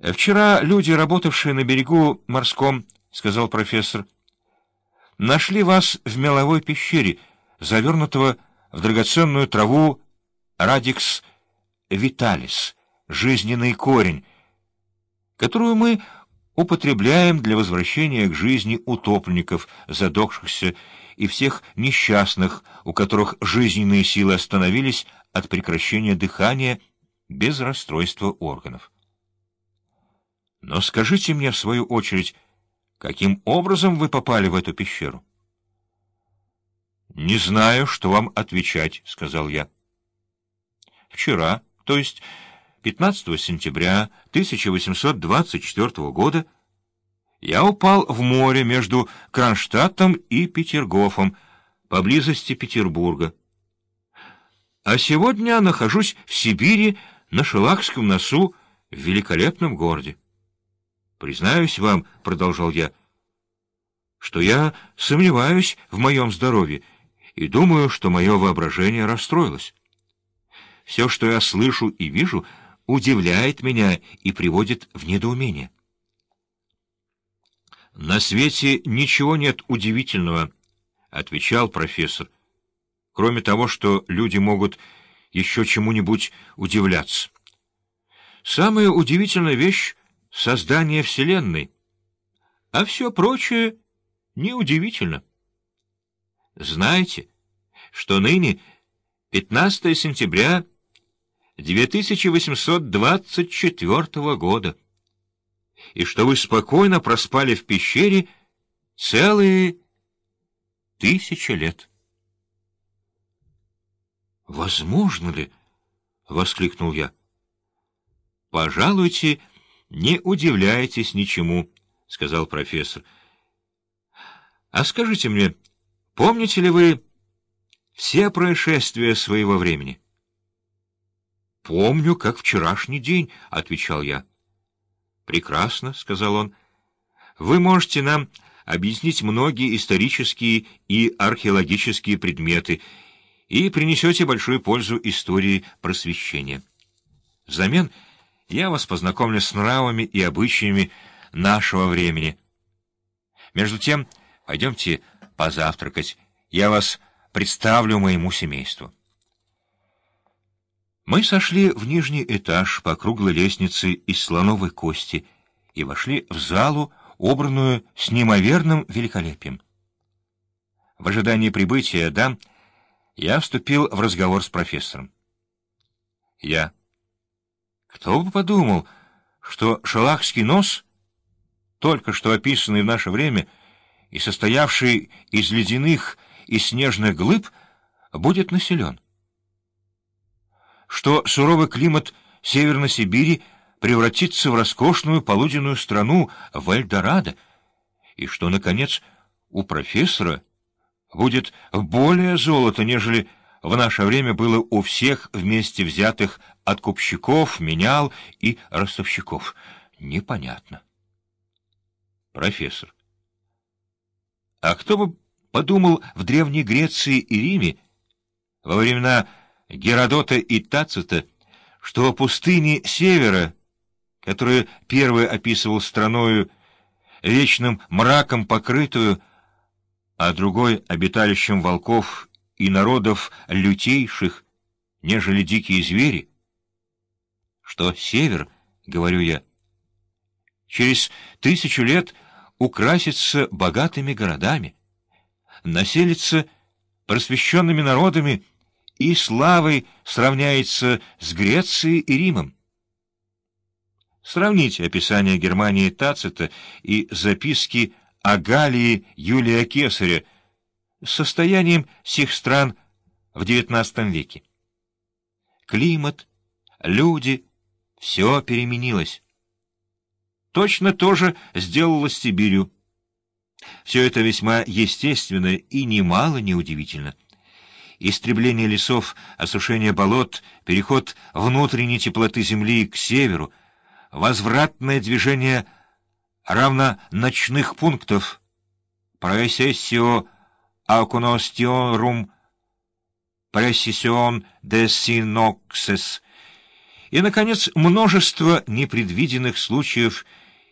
«Вчера люди, работавшие на берегу морском, — сказал профессор, — нашли вас в меловой пещере, завернутого в драгоценную траву радикс виталис, жизненный корень, которую мы употребляем для возвращения к жизни утопленников, задохшихся, и всех несчастных, у которых жизненные силы остановились от прекращения дыхания без расстройства органов. Но скажите мне, в свою очередь, каким образом вы попали в эту пещеру? — Не знаю, что вам отвечать, — сказал я. — Вчера, то есть 15 сентября 1824 года, я упал в море между Кронштадтом и Петергофом, поблизости Петербурга. А сегодня нахожусь в Сибири на Шелахском носу в великолепном городе. Признаюсь вам, — продолжал я, — что я сомневаюсь в моем здоровье и думаю, что мое воображение расстроилось. Все, что я слышу и вижу, удивляет меня и приводит в недоумение. «На свете ничего нет удивительного», — отвечал профессор, «кроме того, что люди могут еще чему-нибудь удивляться. Самая удивительная вещь создание Вселенной, а все прочее неудивительно. Знаете, что ныне 15 сентября 2824 года, и что вы спокойно проспали в пещере целые тысячи лет. «Возможно ли?» — воскликнул я. «Пожалуйте, — «Не удивляйтесь ничему», — сказал профессор. «А скажите мне, помните ли вы все происшествия своего времени?» «Помню, как вчерашний день», — отвечал я. «Прекрасно», — сказал он. «Вы можете нам объяснить многие исторические и археологические предметы и принесете большую пользу истории просвещения. Взамен — я вас познакомлю с нравами и обычаями нашего времени. Между тем, пойдемте позавтракать. Я вас представлю моему семейству. Мы сошли в нижний этаж по круглой лестнице из слоновой кости и вошли в залу, обранную с неимоверным великолепием. В ожидании прибытия дам я вступил в разговор с профессором. Я кто бы подумал, что шалахский нос, только что описанный в наше время и состоявший из ледяных и снежных глыб, будет населен. Что суровый климат Северной Сибири превратится в роскошную полуденную страну в Эльдорадо, и что, наконец, у профессора будет более золота, нежели в наше время было у всех вместе взятых откупщиков, менял и ростовщиков. Непонятно. Профессор. А кто бы подумал в Древней Греции и Риме во времена Геродота и Тацита, что пустыни севера, которые первый описывал страною вечным мраком покрытую, а другой — обиталищем волков и народов лютейших, нежели дикие звери, что север, говорю я, через тысячу лет украсится богатыми городами, населится просвещенными народами и славой сравняется с Грецией и Римом. Сравните описание Германии Тацита и записки о Галлии Юлия Кесаря состоянием сих стран в XIX веке. Климат, люди — все переменилось. Точно то же сделалось с Сибирью. Все это весьма естественно и немало неудивительно. Истребление лесов, осушение болот, переход внутренней теплоты земли к северу, возвратное движение равно ночных пунктов, проэссессио акуностиорум, пресиссион де синоксес — И, наконец, множество непредвиденных случаев